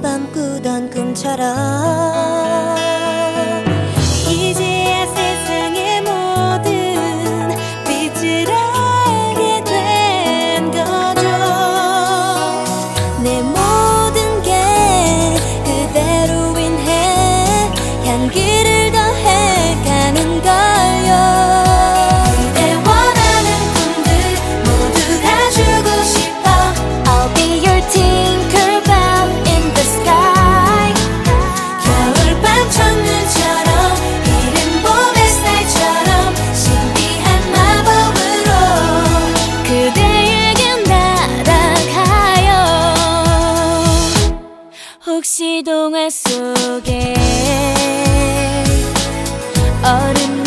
밤 꾸던 꿈처럼 혹시 동화 속에 얼음